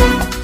Thank you.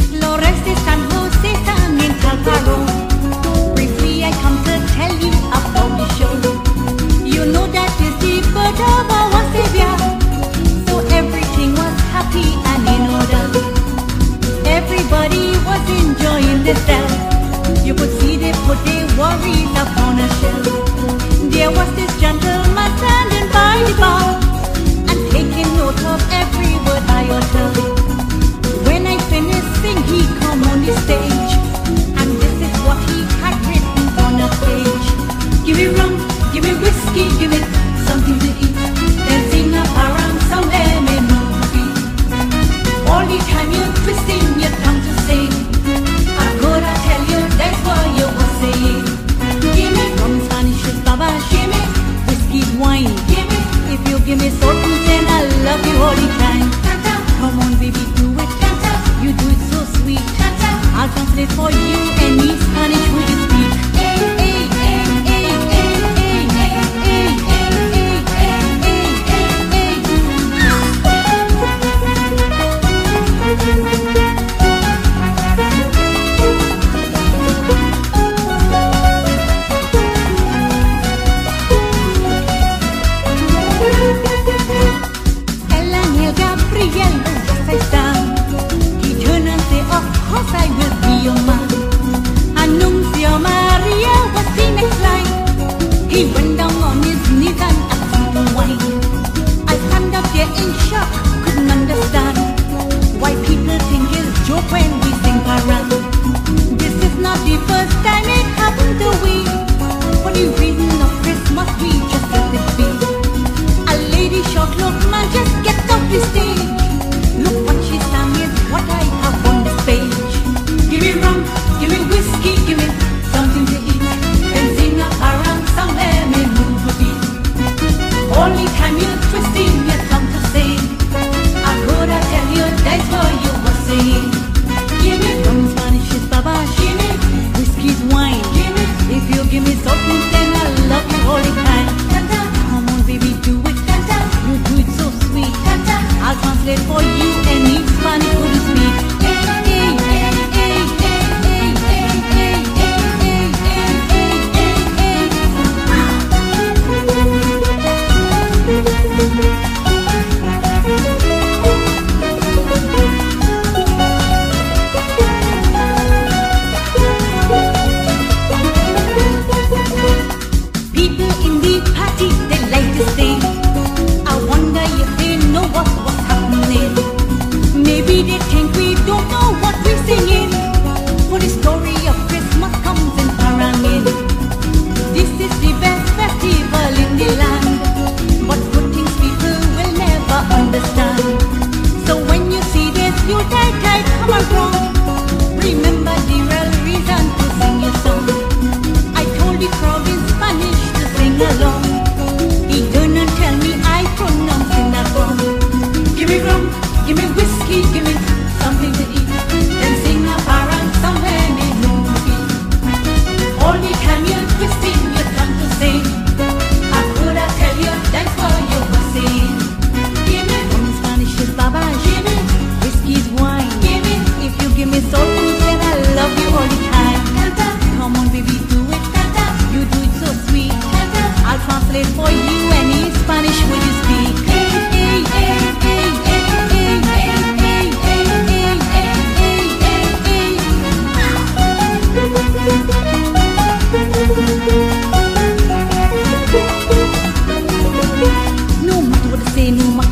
I'll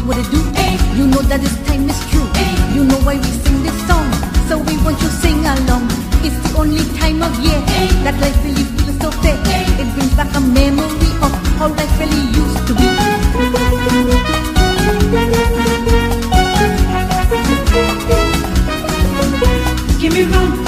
what it do. Ay. You know that this time is true. Ay. You know why we sing this song. So we want you to sing along. It's the only time of year eh? that life really feels so fair. It brings back a memory of how life really used to be. Give me room.